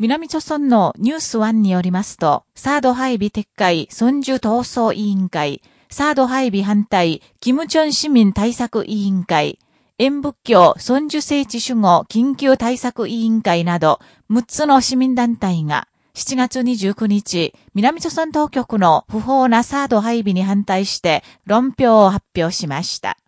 南朝村のニュースワンによりますと、サード配備撤回、孫樹闘争委員会、サード配備反対、キムチョン市民対策委員会、演仏教孫樹聖地守護緊急対策委員会など、6つの市民団体が、7月29日、南朝村当局の不法なサード配備に反対して論評を発表しました。